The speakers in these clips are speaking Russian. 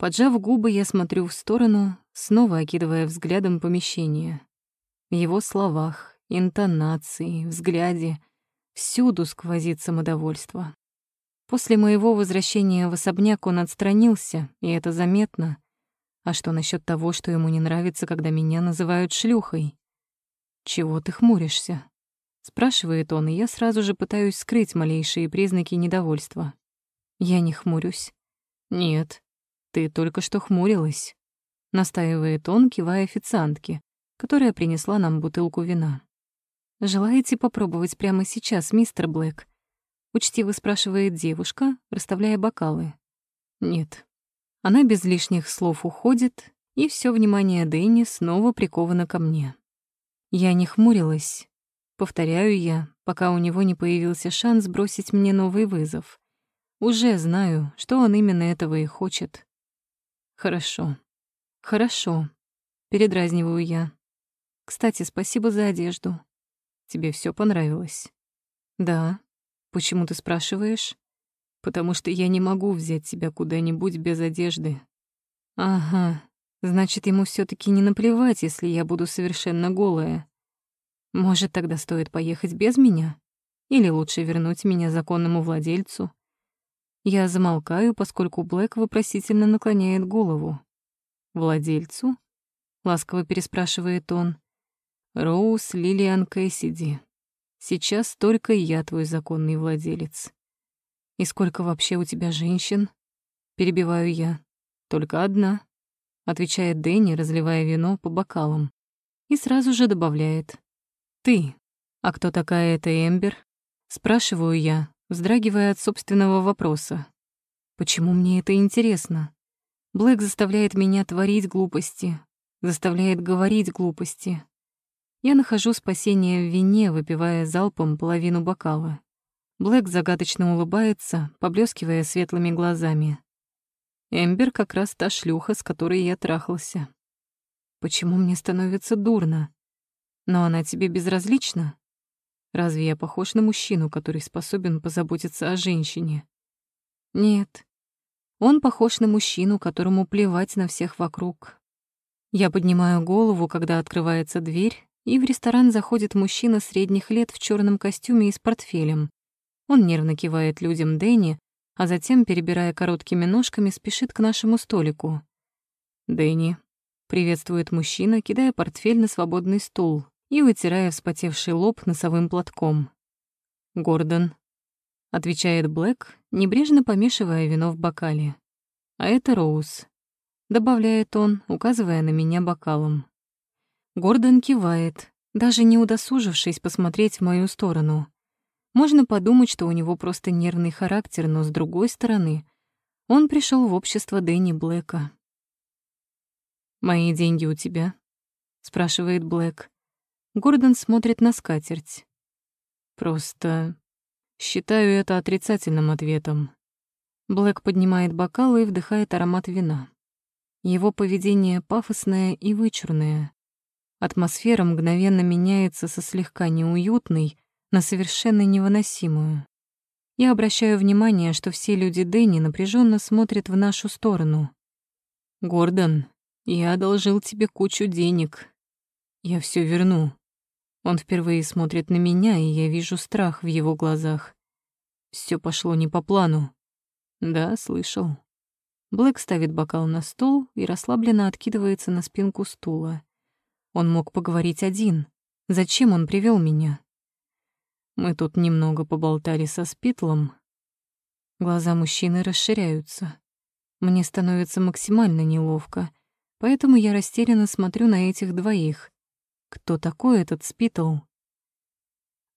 Поджав губы, я смотрю в сторону, снова окидывая взглядом помещение. В его словах, интонации, взгляде всюду сквозит самодовольство. После моего возвращения в особняк он отстранился, и это заметно. А что насчет того, что ему не нравится, когда меня называют шлюхой? «Чего ты хмуришься?» — спрашивает он, и я сразу же пытаюсь скрыть малейшие признаки недовольства. Я не хмурюсь. «Нет, ты только что хмурилась», — настаивает он, кивая официантке, которая принесла нам бутылку вина. «Желаете попробовать прямо сейчас, мистер Блэк?» — учтиво спрашивает девушка, расставляя бокалы. «Нет». Она без лишних слов уходит, и все внимание Дэнни снова приковано ко мне. Я не хмурилась. Повторяю я, пока у него не появился шанс бросить мне новый вызов. Уже знаю, что он именно этого и хочет. Хорошо. Хорошо. Передразниваю я. Кстати, спасибо за одежду. Тебе все понравилось? Да. Почему ты спрашиваешь? Потому что я не могу взять тебя куда-нибудь без одежды. Ага. Значит, ему все таки не наплевать, если я буду совершенно голая. Может, тогда стоит поехать без меня? Или лучше вернуть меня законному владельцу? Я замолкаю, поскольку Блэк вопросительно наклоняет голову. «Владельцу?» — ласково переспрашивает он. «Роуз Лилиан Кэссиди. Сейчас только я твой законный владелец». «И сколько вообще у тебя женщин?» — перебиваю я. «Только одна», — отвечает Дэнни, разливая вино по бокалам. И сразу же добавляет. «Ты. А кто такая эта Эмбер?» Спрашиваю я, вздрагивая от собственного вопроса. Почему мне это интересно? Блэк заставляет меня творить глупости, заставляет говорить глупости. Я нахожу спасение в вине, выпивая залпом половину бокала. Блэк загадочно улыбается, поблескивая светлыми глазами. Эмбер как раз та шлюха, с которой я трахался. Почему мне становится дурно? Но она тебе безразлична? Разве я похож на мужчину, который способен позаботиться о женщине? Нет. Он похож на мужчину, которому плевать на всех вокруг. Я поднимаю голову, когда открывается дверь, и в ресторан заходит мужчина средних лет в черном костюме и с портфелем. Он нервно кивает людям Дэнни, а затем, перебирая короткими ножками, спешит к нашему столику. «Дэнни», — приветствует мужчина, кидая портфель на свободный стул, и вытирая вспотевший лоб носовым платком. «Гордон», — отвечает Блэк, небрежно помешивая вино в бокале. «А это Роуз», — добавляет он, указывая на меня бокалом. Гордон кивает, даже не удосужившись посмотреть в мою сторону. Можно подумать, что у него просто нервный характер, но с другой стороны, он пришел в общество Дэнни Блэка. «Мои деньги у тебя?» — спрашивает Блэк. Гордон смотрит на скатерть. Просто считаю это отрицательным ответом. Блэк поднимает бокал и вдыхает аромат вина. Его поведение пафосное и вычурное. Атмосфера мгновенно меняется со слегка неуютной на совершенно невыносимую. Я обращаю внимание, что все люди Дэнни напряженно смотрят в нашу сторону. «Гордон, я одолжил тебе кучу денег. Я все верну. Он впервые смотрит на меня, и я вижу страх в его глазах. Все пошло не по плану. Да, слышал. Блэк ставит бокал на стол и расслабленно откидывается на спинку стула. Он мог поговорить один. Зачем он привел меня? Мы тут немного поболтали со Спитлом. Глаза мужчины расширяются. Мне становится максимально неловко, поэтому я растерянно смотрю на этих двоих. Кто такой этот Спитл?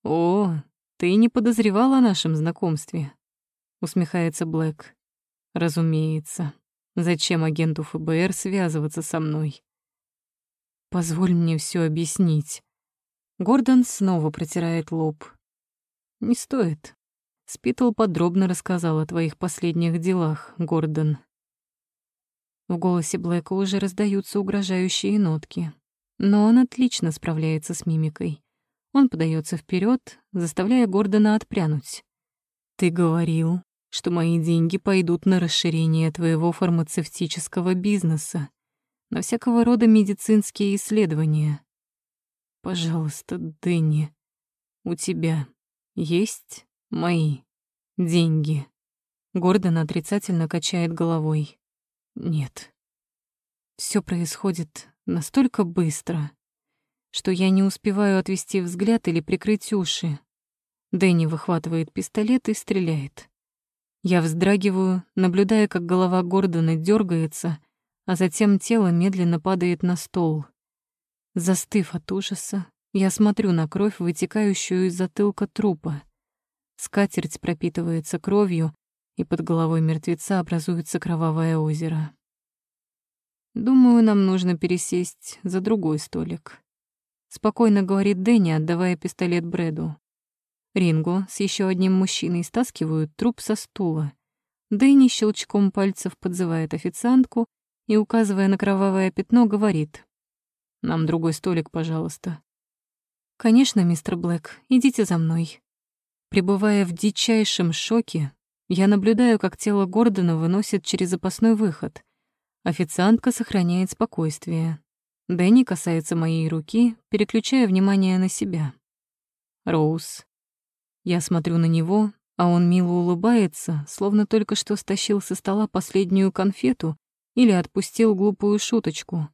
О, ты не подозревала о нашем знакомстве? Усмехается Блэк. Разумеется. Зачем агенту ФБР связываться со мной? Позволь мне все объяснить. Гордон снова протирает лоб. Не стоит. Спитл подробно рассказал о твоих последних делах, Гордон. В голосе Блэка уже раздаются угрожающие нотки. Но он отлично справляется с мимикой. Он подается вперед, заставляя Гордона отпрянуть. «Ты говорил, что мои деньги пойдут на расширение твоего фармацевтического бизнеса, на всякого рода медицинские исследования. Пожалуйста, Дэнни, у тебя есть мои деньги?» Гордон отрицательно качает головой. «Нет. Все происходит настолько быстро, что я не успеваю отвести взгляд или прикрыть уши. Дэнни выхватывает пистолет и стреляет. Я вздрагиваю, наблюдая, как голова Гордона дергается, а затем тело медленно падает на стол. Застыв от ужаса, я смотрю на кровь, вытекающую из затылка трупа. Скатерть пропитывается кровью, и под головой мертвеца образуется кровавое озеро. «Думаю, нам нужно пересесть за другой столик», — спокойно говорит Дэнни, отдавая пистолет Брэду. Ринго с еще одним мужчиной стаскивают труп со стула. Дэнни щелчком пальцев подзывает официантку и, указывая на кровавое пятно, говорит. «Нам другой столик, пожалуйста». «Конечно, мистер Блэк, идите за мной». Пребывая в дичайшем шоке, я наблюдаю, как тело Гордона выносят через запасной выход. Официантка сохраняет спокойствие. Дэнни касается моей руки, переключая внимание на себя. Роуз, я смотрю на него, а он мило улыбается, словно только что стащил со стола последнюю конфету или отпустил глупую шуточку.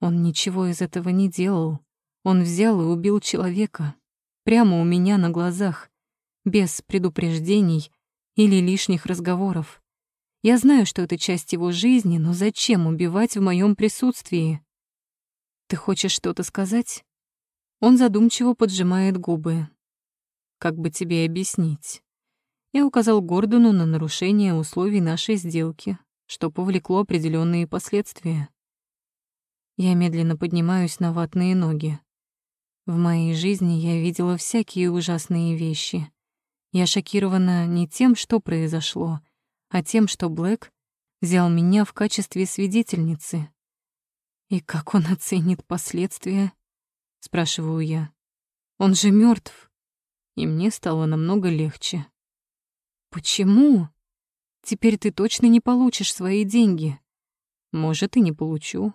Он ничего из этого не делал. Он взял и убил человека. Прямо у меня на глазах. Без предупреждений или лишних разговоров. Я знаю, что это часть его жизни, но зачем убивать в моем присутствии? Ты хочешь что-то сказать? Он задумчиво поджимает губы, как бы тебе объяснить? Я указал Гордону на нарушение условий нашей сделки, что повлекло определенные последствия. Я медленно поднимаюсь на ватные ноги. В моей жизни я видела всякие ужасные вещи. Я шокирована не тем, что произошло, а тем, что Блэк взял меня в качестве свидетельницы. «И как он оценит последствия?» — спрашиваю я. «Он же мертв и мне стало намного легче. «Почему? Теперь ты точно не получишь свои деньги. Может, и не получу.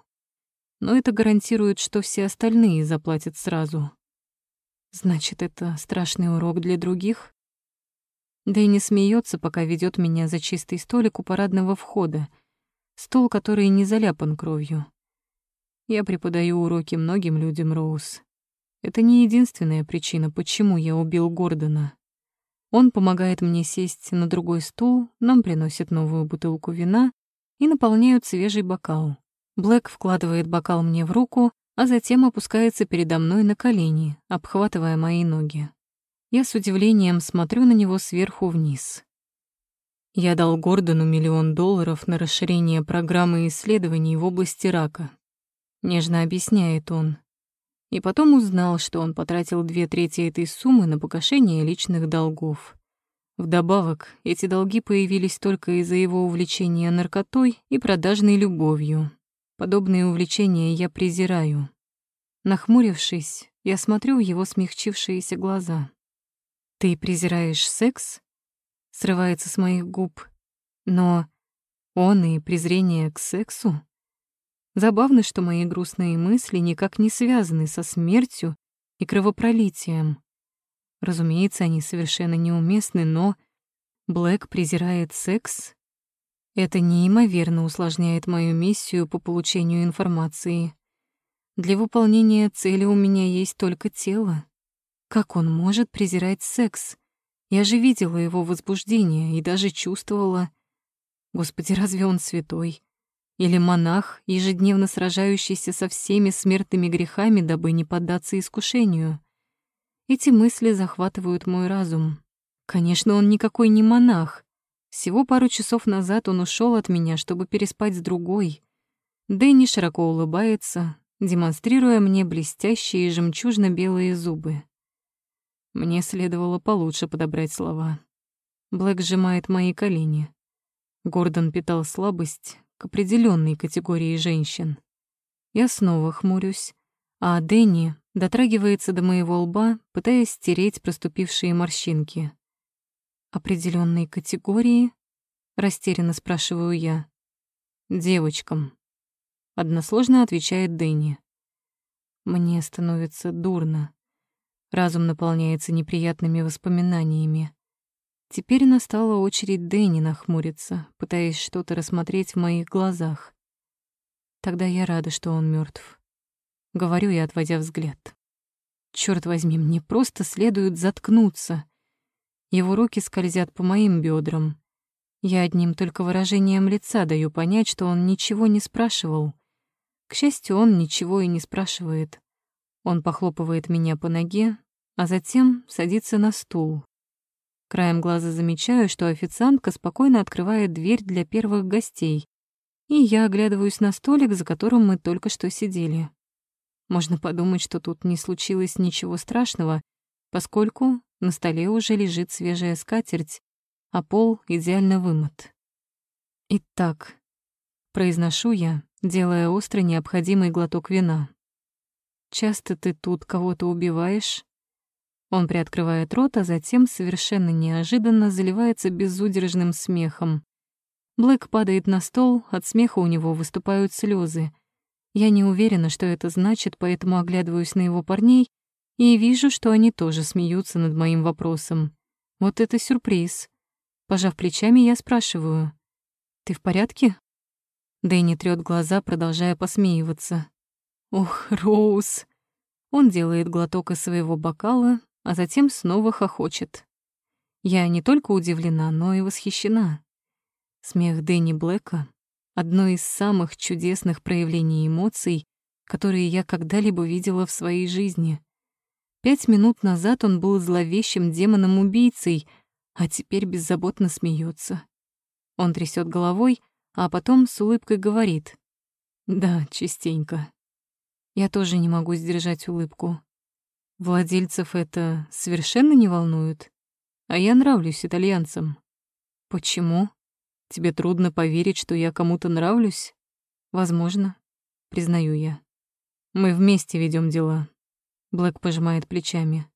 Но это гарантирует, что все остальные заплатят сразу. Значит, это страшный урок для других?» Да и не смеется, пока ведет меня за чистый столик у парадного входа, стол, который не заляпан кровью. Я преподаю уроки многим людям, Роуз. Это не единственная причина, почему я убил Гордона. Он помогает мне сесть на другой стул, нам приносят новую бутылку вина и наполняют свежий бокал. Блэк вкладывает бокал мне в руку, а затем опускается передо мной на колени, обхватывая мои ноги. Я с удивлением смотрю на него сверху вниз. Я дал Гордону миллион долларов на расширение программы исследований в области рака. Нежно объясняет он и потом узнал, что он потратил две трети этой суммы на погашение личных долгов. Вдобавок, эти долги появились только из-за его увлечения наркотой и продажной любовью. Подобные увлечения я презираю. Нахмурившись, я смотрю в его смягчившиеся глаза. «Ты презираешь секс?» Срывается с моих губ. Но он и презрение к сексу Забавно, что мои грустные мысли никак не связаны со смертью и кровопролитием. Разумеется, они совершенно неуместны, но Блэк презирает секс. Это неимоверно усложняет мою миссию по получению информации. Для выполнения цели у меня есть только тело. Как он может презирать секс? Я же видела его возбуждение и даже чувствовала... Господи, разве он святой? Или монах, ежедневно сражающийся со всеми смертными грехами, дабы не поддаться искушению. Эти мысли захватывают мой разум. Конечно, он никакой не монах. Всего пару часов назад он ушел от меня, чтобы переспать с другой. Дэнни широко улыбается, демонстрируя мне блестящие жемчужно-белые зубы. Мне следовало получше подобрать слова. Блэк сжимает мои колени. Гордон питал слабость, к определенной категории женщин. Я снова хмурюсь, а Дэнни дотрагивается до моего лба, пытаясь стереть проступившие морщинки. Определенной категории? Растерянно спрашиваю я. Девочкам. Односложно отвечает Дэнни. Мне становится дурно. Разум наполняется неприятными воспоминаниями. Теперь настала очередь Дэнни нахмуриться, пытаясь что-то рассмотреть в моих глазах. Тогда я рада, что он мертв. Говорю я, отводя взгляд. Черт возьми, мне просто следует заткнуться. Его руки скользят по моим бедрам. Я одним только выражением лица даю понять, что он ничего не спрашивал. К счастью, он ничего и не спрашивает. Он похлопывает меня по ноге, а затем садится на стул. Краем глаза замечаю, что официантка спокойно открывает дверь для первых гостей, и я оглядываюсь на столик, за которым мы только что сидели. Можно подумать, что тут не случилось ничего страшного, поскольку на столе уже лежит свежая скатерть, а пол идеально вымыт. Итак, произношу я, делая острый необходимый глоток вина. «Часто ты тут кого-то убиваешь?» Он приоткрывает рот, а затем совершенно неожиданно заливается безудержным смехом. Блэк падает на стол, от смеха у него выступают слезы. Я не уверена, что это значит, поэтому оглядываюсь на его парней и вижу, что они тоже смеются над моим вопросом. Вот это сюрприз. Пожав плечами, я спрашиваю. «Ты в порядке?» Дэнни трёт глаза, продолжая посмеиваться. «Ох, Роуз!» Он делает глоток из своего бокала, а затем снова хохочет. Я не только удивлена, но и восхищена. Смех Дэнни Блэка — одно из самых чудесных проявлений эмоций, которые я когда-либо видела в своей жизни. Пять минут назад он был зловещим демоном-убийцей, а теперь беззаботно смеется. Он трясет головой, а потом с улыбкой говорит. «Да, частенько». Я тоже не могу сдержать улыбку. Владельцев это совершенно не волнует, а я нравлюсь итальянцам. Почему? Тебе трудно поверить, что я кому-то нравлюсь? Возможно, признаю я. Мы вместе ведем дела. Блэк пожимает плечами.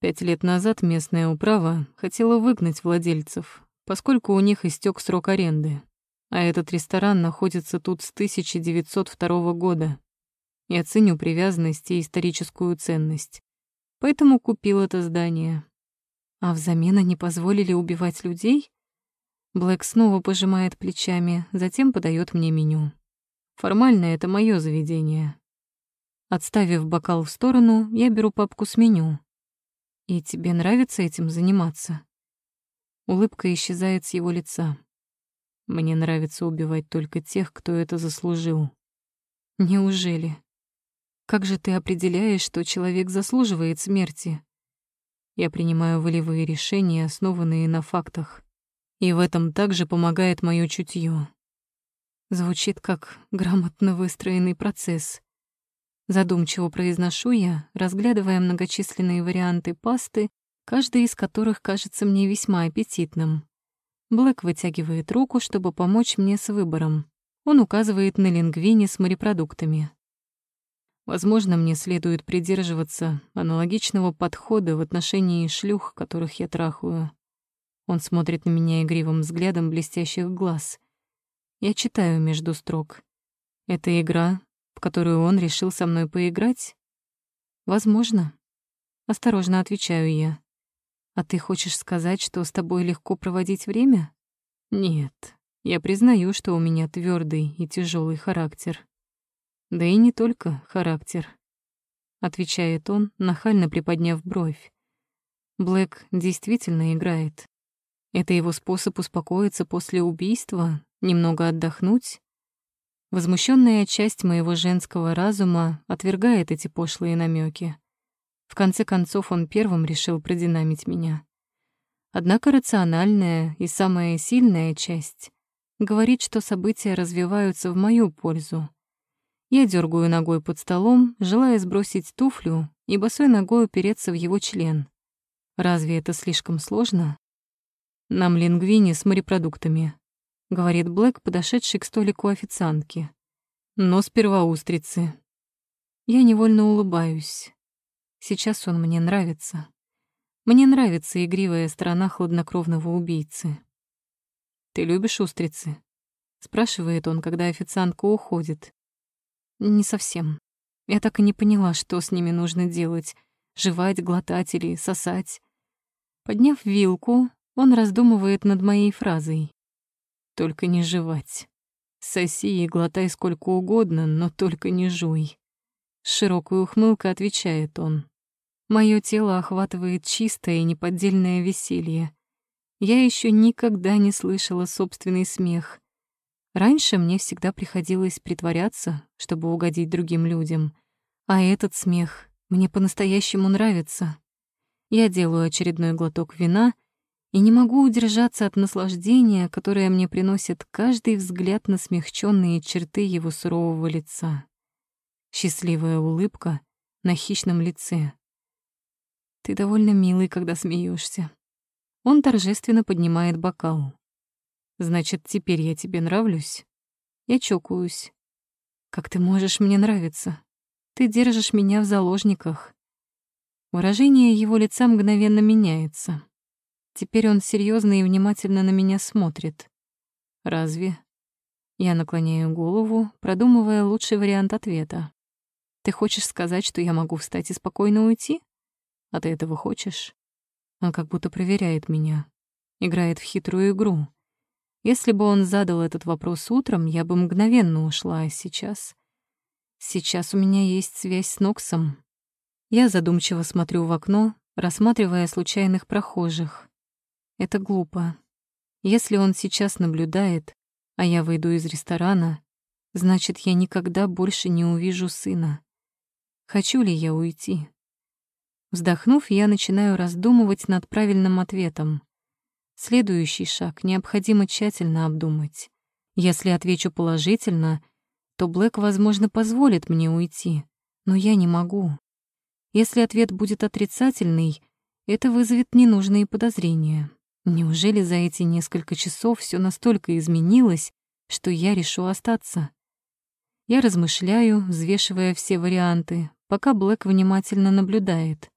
Пять лет назад местная управа хотела выгнать владельцев, поскольку у них истек срок аренды, а этот ресторан находится тут с 1902 года. Я ценю привязанность и историческую ценность. Поэтому купил это здание. А взамен они позволили убивать людей? Блэк снова пожимает плечами, затем подает мне меню. Формально это мое заведение. Отставив бокал в сторону, я беру папку с меню. И тебе нравится этим заниматься? Улыбка исчезает с его лица. Мне нравится убивать только тех, кто это заслужил. Неужели? Как же ты определяешь, что человек заслуживает смерти? Я принимаю волевые решения, основанные на фактах. И в этом также помогает моё чутье. Звучит как грамотно выстроенный процесс. Задумчиво произношу я, разглядывая многочисленные варианты пасты, каждый из которых кажется мне весьма аппетитным. Блэк вытягивает руку, чтобы помочь мне с выбором. Он указывает на лингвини с морепродуктами. Возможно, мне следует придерживаться аналогичного подхода в отношении шлюх, которых я трахаю. Он смотрит на меня игривым взглядом блестящих глаз. Я читаю между строк. Это игра, в которую он решил со мной поиграть? Возможно. Осторожно отвечаю я. А ты хочешь сказать, что с тобой легко проводить время? Нет. Я признаю, что у меня твердый и тяжелый характер. Да и не только характер, отвечает он, нахально приподняв бровь. Блэк действительно играет. Это его способ успокоиться после убийства, немного отдохнуть. Возмущенная часть моего женского разума отвергает эти пошлые намеки. В конце концов, он первым решил продинамить меня. Однако рациональная и самая сильная часть говорит, что события развиваются в мою пользу. Я дергаю ногой под столом, желая сбросить туфлю и босой ногой упереться в его член. Разве это слишком сложно? Нам лингвини с морепродуктами, говорит Блэк, подошедший к столику официантки. Но сперва устрицы. Я невольно улыбаюсь. Сейчас он мне нравится. Мне нравится игривая сторона хладнокровного убийцы. «Ты любишь устрицы?» — спрашивает он, когда официантка уходит. «Не совсем. Я так и не поняла, что с ними нужно делать — жевать, глотать или сосать». Подняв вилку, он раздумывает над моей фразой. «Только не жевать. Соси и глотай сколько угодно, но только не жуй». С широкой ухмылкой отвечает он. Мое тело охватывает чистое и неподдельное веселье. Я еще никогда не слышала собственный смех. Раньше мне всегда приходилось притворяться, чтобы угодить другим людям. А этот смех мне по-настоящему нравится. Я делаю очередной глоток вина и не могу удержаться от наслаждения, которое мне приносит каждый взгляд на смягченные черты его сурового лица. Счастливая улыбка на хищном лице. Ты довольно милый, когда смеешься. Он торжественно поднимает бокал. Значит, теперь я тебе нравлюсь? Я чокаюсь. Как ты можешь мне нравиться? Ты держишь меня в заложниках. Выражение его лица мгновенно меняется. Теперь он серьезно и внимательно на меня смотрит. Разве? Я наклоняю голову, продумывая лучший вариант ответа. Ты хочешь сказать, что я могу встать и спокойно уйти? А ты этого хочешь? Он как будто проверяет меня. Играет в хитрую игру. Если бы он задал этот вопрос утром, я бы мгновенно ушла, а сейчас... Сейчас у меня есть связь с Ноксом. Я задумчиво смотрю в окно, рассматривая случайных прохожих. Это глупо. Если он сейчас наблюдает, а я выйду из ресторана, значит, я никогда больше не увижу сына. Хочу ли я уйти? Вздохнув, я начинаю раздумывать над правильным ответом. Следующий шаг необходимо тщательно обдумать. Если отвечу положительно, то Блэк, возможно, позволит мне уйти, но я не могу. Если ответ будет отрицательный, это вызовет ненужные подозрения. Неужели за эти несколько часов все настолько изменилось, что я решу остаться? Я размышляю, взвешивая все варианты, пока Блэк внимательно наблюдает.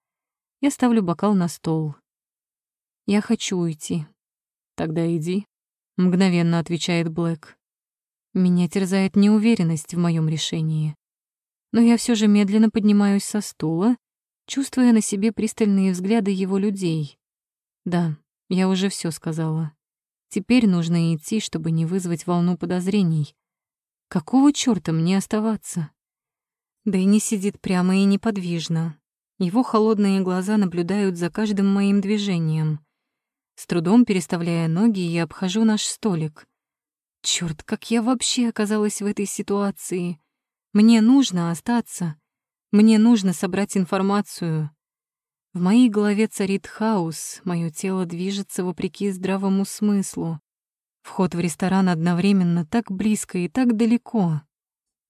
Я ставлю бокал на стол. «Я хочу уйти». «Тогда иди», — мгновенно отвечает Блэк. Меня терзает неуверенность в моем решении. Но я все же медленно поднимаюсь со стула, чувствуя на себе пристальные взгляды его людей. Да, я уже все сказала. Теперь нужно идти, чтобы не вызвать волну подозрений. Какого чёрта мне оставаться? Да и не сидит прямо и неподвижно, его холодные глаза наблюдают за каждым моим движением. С трудом переставляя ноги, я обхожу наш столик. Чёрт, как я вообще оказалась в этой ситуации? Мне нужно остаться. Мне нужно собрать информацию. В моей голове царит хаос, мое тело движется вопреки здравому смыслу. Вход в ресторан одновременно так близко и так далеко.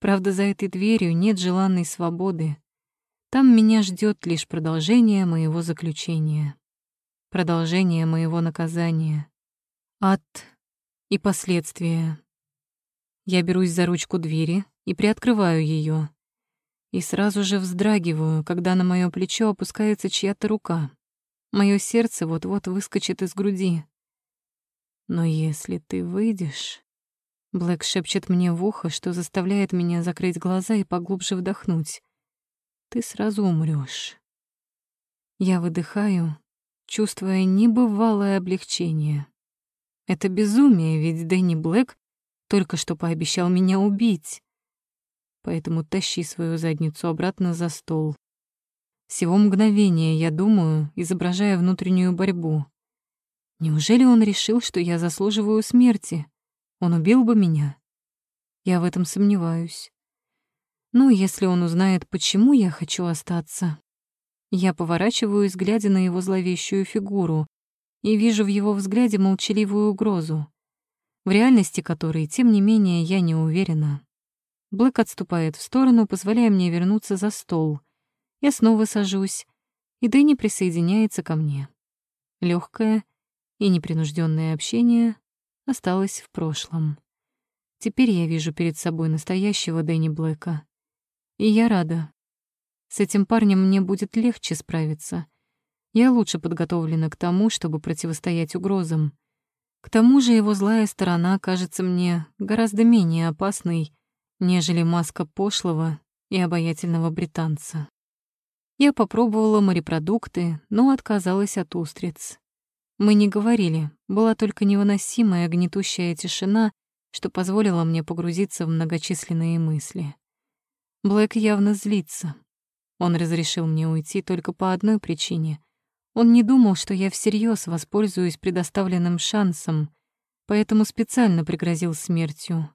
Правда, за этой дверью нет желанной свободы. Там меня ждет лишь продолжение моего заключения, продолжение моего наказания, ад и последствия. Я берусь за ручку двери и приоткрываю ее, и сразу же вздрагиваю, когда на мое плечо опускается чья-то рука. Мое сердце вот-вот выскочит из груди. Но если ты выйдешь... Блэк шепчет мне в ухо, что заставляет меня закрыть глаза и поглубже вдохнуть ты сразу умрёшь. Я выдыхаю, чувствуя небывалое облегчение. Это безумие, ведь Дэнни Блэк только что пообещал меня убить. Поэтому тащи свою задницу обратно за стол. Всего мгновения я думаю, изображая внутреннюю борьбу. Неужели он решил, что я заслуживаю смерти? Он убил бы меня? Я в этом сомневаюсь. Ну, если он узнает, почему я хочу остаться. Я поворачиваюсь, глядя на его зловещую фигуру, и вижу в его взгляде молчаливую угрозу, в реальности которой, тем не менее, я не уверена. Блэк отступает в сторону, позволяя мне вернуться за стол. Я снова сажусь, и Дэнни присоединяется ко мне. Лёгкое и непринужденное общение осталось в прошлом. Теперь я вижу перед собой настоящего Дэнни Блэка. И я рада. С этим парнем мне будет легче справиться. Я лучше подготовлена к тому, чтобы противостоять угрозам. К тому же его злая сторона кажется мне гораздо менее опасной, нежели маска пошлого и обаятельного британца. Я попробовала морепродукты, но отказалась от устриц. Мы не говорили, была только невыносимая гнетущая тишина, что позволило мне погрузиться в многочисленные мысли. Блэк явно злится. Он разрешил мне уйти только по одной причине. Он не думал, что я всерьез воспользуюсь предоставленным шансом, поэтому специально пригрозил смертью.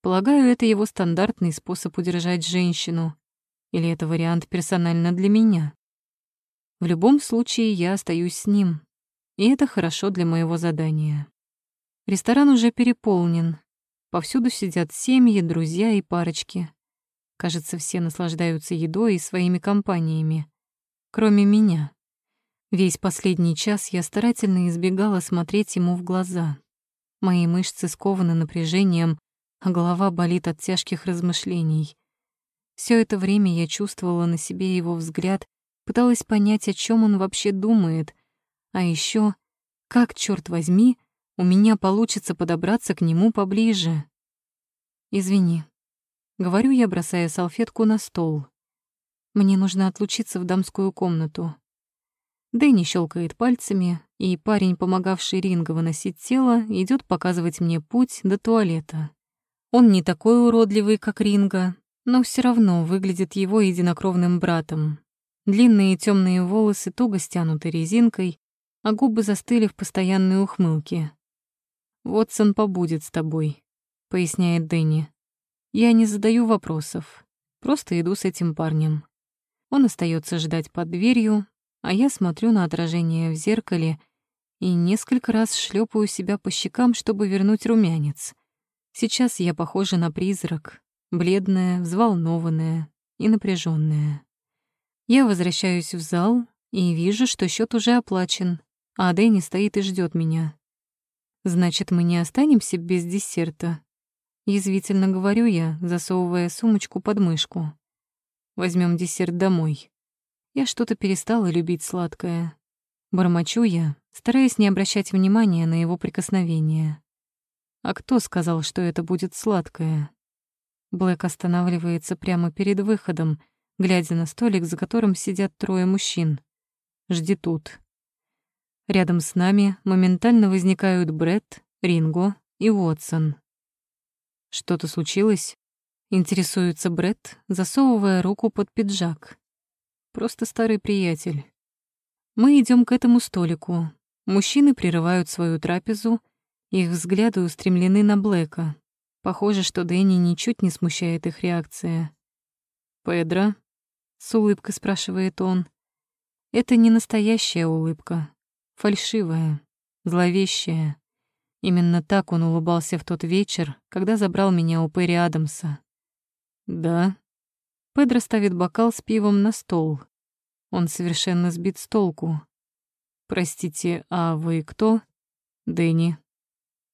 Полагаю, это его стандартный способ удержать женщину. Или это вариант персонально для меня? В любом случае, я остаюсь с ним, и это хорошо для моего задания. Ресторан уже переполнен. Повсюду сидят семьи, друзья и парочки. Кажется, все наслаждаются едой и своими компаниями. Кроме меня. Весь последний час я старательно избегала смотреть ему в глаза. Мои мышцы скованы напряжением, а голова болит от тяжких размышлений. Все это время я чувствовала на себе его взгляд, пыталась понять, о чем он вообще думает — а еще, как, черт возьми, у меня получится подобраться к нему поближе? Извини. Говорю я, бросая салфетку на стол. Мне нужно отлучиться в дамскую комнату. Дэнни щелкает пальцами, и парень, помогавший Ринго выносить тело, идет показывать мне путь до туалета. Он не такой уродливый, как Ринго, но все равно выглядит его единокровным братом. Длинные темные волосы туго стянуты резинкой, а губы застыли в постоянной ухмылке. «Вотсон побудет с тобой», — поясняет Дэнни. «Я не задаю вопросов, просто иду с этим парнем». Он остается ждать под дверью, а я смотрю на отражение в зеркале и несколько раз шлепаю себя по щекам, чтобы вернуть румянец. Сейчас я похожа на призрак, бледная, взволнованная и напряженная. Я возвращаюсь в зал и вижу, что счет уже оплачен а Дэнни стоит и ждет меня. Значит, мы не останемся без десерта. Язвительно говорю я, засовывая сумочку под мышку. Возьмем десерт домой. Я что-то перестала любить сладкое. Бормочу я, стараясь не обращать внимания на его прикосновение. А кто сказал, что это будет сладкое? Блэк останавливается прямо перед выходом, глядя на столик, за которым сидят трое мужчин. Жди тут. Рядом с нами моментально возникают Бред, Ринго и Уотсон. «Что-то случилось?» — интересуется Бред, засовывая руку под пиджак. «Просто старый приятель». Мы идем к этому столику. Мужчины прерывают свою трапезу, их взгляды устремлены на Блэка. Похоже, что Дэнни ничуть не смущает их реакция. «Педро?» — с улыбкой спрашивает он. Это не настоящая улыбка, фальшивая, зловещая. Именно так он улыбался в тот вечер, когда забрал меня у Перри Адамса. «Да». Педро ставит бокал с пивом на стол. Он совершенно сбит с толку. «Простите, а вы кто?» «Дэнни».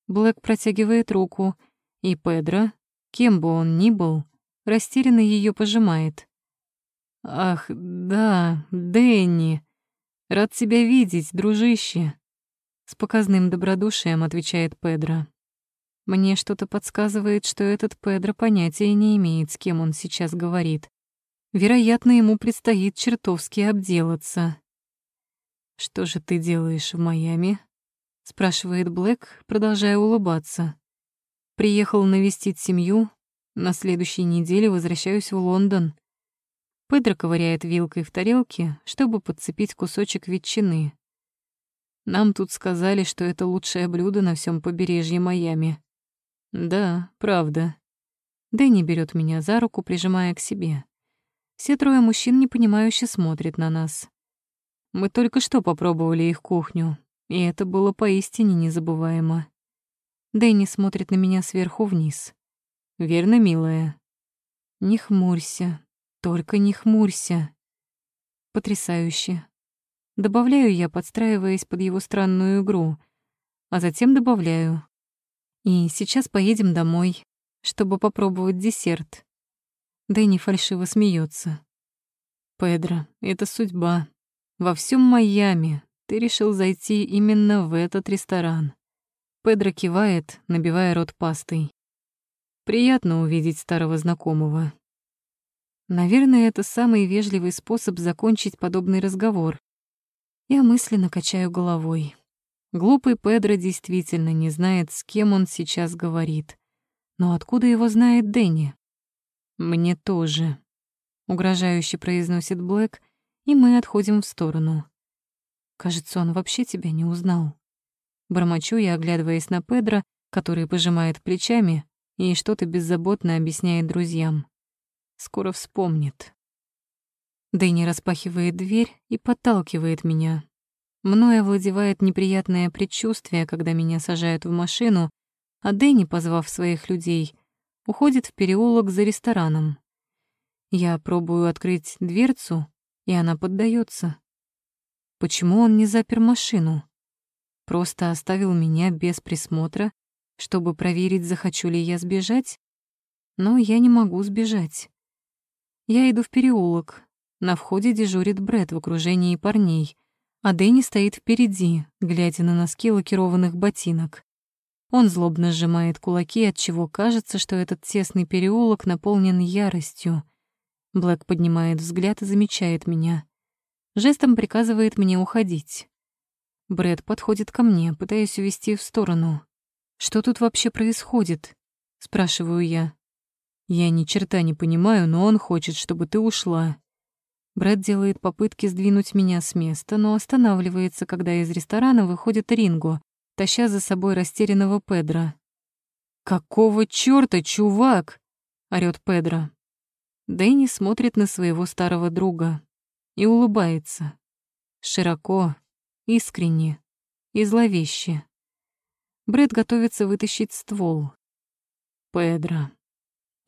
Блэк протягивает руку, и Педро, кем бы он ни был, растерянно ее пожимает. «Ах, да, Дэнни. Рад тебя видеть, дружище. С показным добродушием отвечает Педро. Мне что-то подсказывает, что этот Педро понятия не имеет, с кем он сейчас говорит. Вероятно, ему предстоит чертовски обделаться. «Что же ты делаешь в Майами?» — спрашивает Блэк, продолжая улыбаться. «Приехал навестить семью. На следующей неделе возвращаюсь в Лондон. Педро ковыряет вилкой в тарелке, чтобы подцепить кусочек ветчины. Нам тут сказали, что это лучшее блюдо на всем побережье Майами. Да, правда. Дэнни берет меня за руку, прижимая к себе. Все трое мужчин непонимающе смотрят на нас. Мы только что попробовали их кухню, и это было поистине незабываемо. Дэнни смотрит на меня сверху вниз. «Верно, милая?» «Не хмурься, только не хмурься. Потрясающе. Добавляю я, подстраиваясь под его странную игру, а затем добавляю. И сейчас поедем домой, чтобы попробовать десерт. Дэнни фальшиво смеется. Педро, это судьба. Во всем Майами ты решил зайти именно в этот ресторан. Педро кивает, набивая рот пастой. Приятно увидеть старого знакомого. Наверное, это самый вежливый способ закончить подобный разговор. Я мысленно качаю головой. Глупый Педро действительно не знает, с кем он сейчас говорит. Но откуда его знает Дэнни? Мне тоже. Угрожающе произносит Блэк, и мы отходим в сторону. Кажется, он вообще тебя не узнал. Бормочу я, оглядываясь на Педро, который пожимает плечами и что-то беззаботно объясняет друзьям. Скоро вспомнит. Дэнни распахивает дверь и подталкивает меня. Мною овладевает неприятное предчувствие, когда меня сажают в машину, а Дэнни, позвав своих людей, уходит в переулок за рестораном. Я пробую открыть дверцу, и она поддается. Почему он не запер машину? Просто оставил меня без присмотра, чтобы проверить, захочу ли я сбежать? Но я не могу сбежать. Я иду в переулок. На входе дежурит Брэд в окружении парней, а Дэнни стоит впереди, глядя на носки лакированных ботинок. Он злобно сжимает кулаки, отчего кажется, что этот тесный переулок наполнен яростью. Блэк поднимает взгляд и замечает меня. Жестом приказывает мне уходить. Брэд подходит ко мне, пытаясь увести в сторону. «Что тут вообще происходит?» — спрашиваю я. «Я ни черта не понимаю, но он хочет, чтобы ты ушла». Брэд делает попытки сдвинуть меня с места, но останавливается, когда из ресторана выходит Ринго, таща за собой растерянного Педро. «Какого чёрта, чувак?» — орёт Педро. Дэнни смотрит на своего старого друга и улыбается. Широко, искренне и зловеще. Брэд готовится вытащить ствол. «Педро», —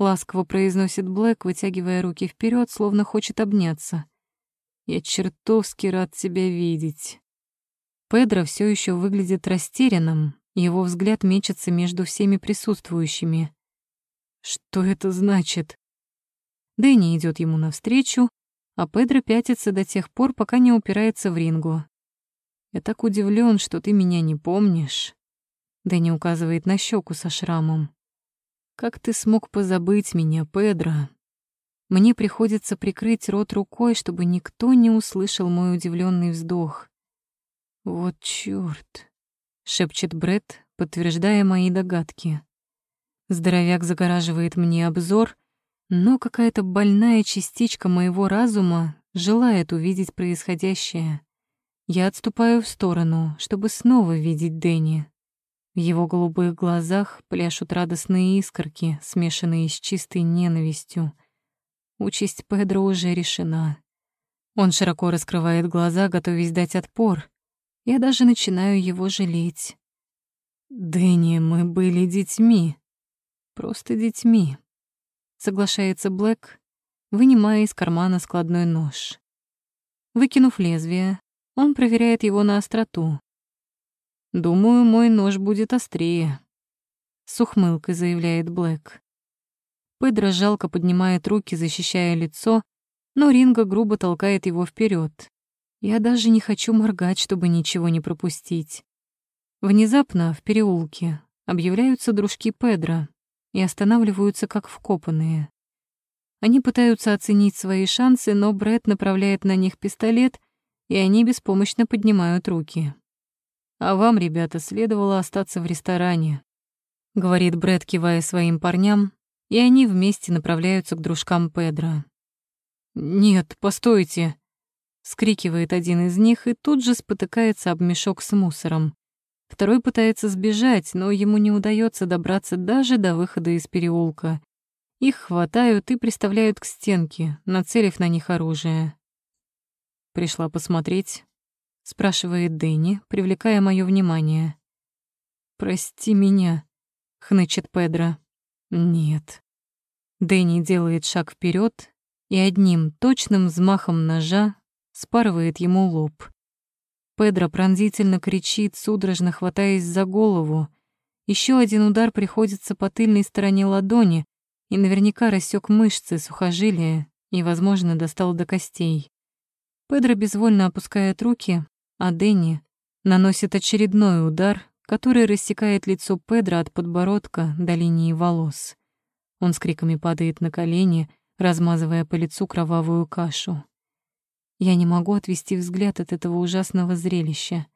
ласково произносит Блэк, вытягивая руки вперед, словно хочет обняться. «Я чертовски рад тебя видеть». Педро все еще выглядит растерянным, его взгляд мечется между всеми присутствующими. Что это значит? Дэнни идет ему навстречу, а Педро пятится до тех пор, пока не упирается в рингу. Я так удивлен, что ты меня не помнишь. Дэнни указывает на щеку со шрамом. Как ты смог позабыть меня, Педро? Мне приходится прикрыть рот рукой, чтобы никто не услышал мой удивленный вздох. «Вот чёрт!» — шепчет Бред, подтверждая мои догадки. Здоровяк загораживает мне обзор, но какая-то больная частичка моего разума желает увидеть происходящее. Я отступаю в сторону, чтобы снова видеть Дэнни. В его голубых глазах пляшут радостные искорки, смешанные с чистой ненавистью. Участь Педро уже решена. Он широко раскрывает глаза, готовясь дать отпор, я даже начинаю его жалеть. «Дэнни, мы были детьми. Просто детьми», — соглашается Блэк, вынимая из кармана складной нож. Выкинув лезвие, он проверяет его на остроту. «Думаю, мой нож будет острее», — с ухмылкой заявляет Блэк. Педро жалко поднимает руки, защищая лицо, но Ринго грубо толкает его вперед. Я даже не хочу моргать, чтобы ничего не пропустить. Внезапно в переулке объявляются дружки Педро и останавливаются как вкопанные. Они пытаются оценить свои шансы, но Брэд направляет на них пистолет, и они беспомощно поднимают руки. «А вам, ребята, следовало остаться в ресторане», — говорит Брэд, кивая своим парням, и они вместе направляются к дружкам Педро. «Нет, постойте», Скрикивает один из них и тут же спотыкается об мешок с мусором. Второй пытается сбежать, но ему не удается добраться даже до выхода из переулка. Их хватают и приставляют к стенке, нацелив на них оружие. «Пришла посмотреть?» — спрашивает Дэнни, привлекая моё внимание. «Прости меня», — хнычет Педро. «Нет». Дэнни делает шаг вперед и одним точным взмахом ножа спарывает ему лоб. Педро пронзительно кричит, судорожно хватаясь за голову. Еще один удар приходится по тыльной стороне ладони и наверняка рассек мышцы, сухожилия и, возможно, достал до костей. Педро безвольно опускает руки, а Дэнни наносит очередной удар, который рассекает лицо Педро от подбородка до линии волос. Он с криками падает на колени, размазывая по лицу кровавую кашу. Я не могу отвести взгляд от этого ужасного зрелища.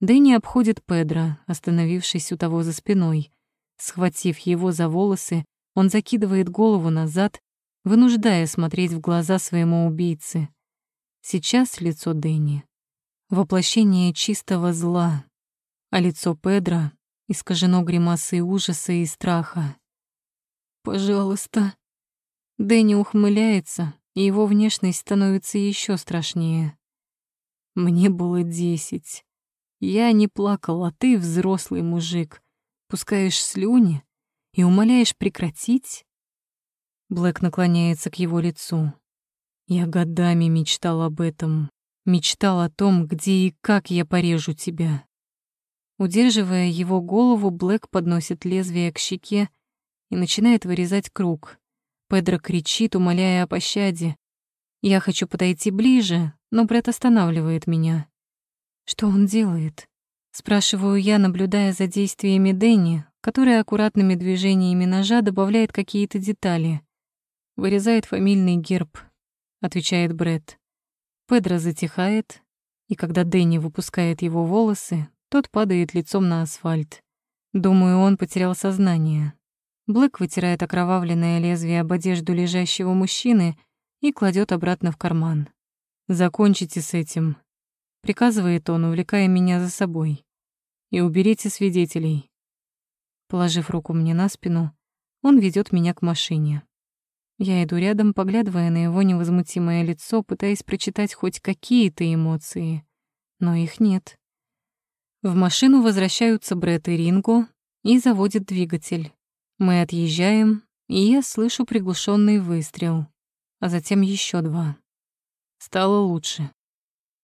Дэнни обходит Педро, остановившись у того за спиной. Схватив его за волосы, он закидывает голову назад, вынуждая смотреть в глаза своему убийце. Сейчас лицо Дэнни — воплощение чистого зла, а лицо Педро искажено гримасой ужаса и страха. «Пожалуйста». Дэнни ухмыляется, и его внешность становится еще страшнее. Мне было десять. Я не плакал, а ты, взрослый мужик, пускаешь слюни и умоляешь прекратить? Блэк наклоняется к его лицу. Я годами мечтал об этом. Мечтал о том, где и как я порежу тебя. Удерживая его голову, Блэк подносит лезвие к щеке и начинает вырезать круг. Педро кричит, умоляя о пощаде. Я хочу подойти ближе, но Брэд останавливает меня. Что он делает? Спрашиваю я, наблюдая за действиями Дэнни, который аккуратными движениями ножа добавляет какие-то детали. «Вырезает фамильный герб», — отвечает Брэд. Педро затихает, и когда Дэнни выпускает его волосы, тот падает лицом на асфальт. Думаю, он потерял сознание. Блэк вытирает окровавленное лезвие об одежду лежащего мужчины и кладет обратно в карман. «Закончите с этим», — приказывает он, увлекая меня за собой. «И уберите свидетелей». Положив руку мне на спину, он ведет меня к машине. Я иду рядом, поглядывая на его невозмутимое лицо, пытаясь прочитать хоть какие-то эмоции, но их нет. В машину возвращаются Брэд и Ринго и заводят двигатель. Мы отъезжаем, и я слышу приглушенный выстрел, а затем еще два. Стало лучше.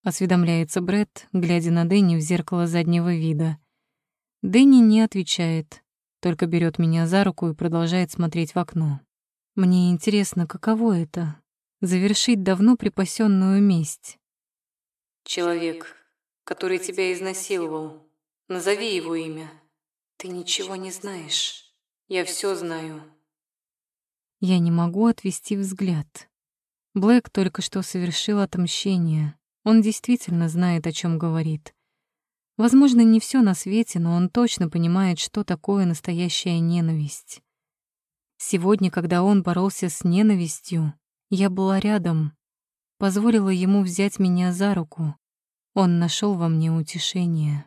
Осведомляется Бред, глядя на Дэнни в зеркало заднего вида. Дэнни не отвечает, только берет меня за руку и продолжает смотреть в окно. Мне интересно, каково это — завершить давно припасенную месть. Человек, который тебя изнасиловал, назови его имя. Ты ничего не знаешь. Я все знаю. Я не могу отвести взгляд. Блэк только что совершил отмщение. Он действительно знает, о чем говорит. Возможно, не все на свете, но он точно понимает, что такое настоящая ненависть. Сегодня, когда он боролся с ненавистью, я была рядом, позволила ему взять меня за руку. Он нашел во мне утешение.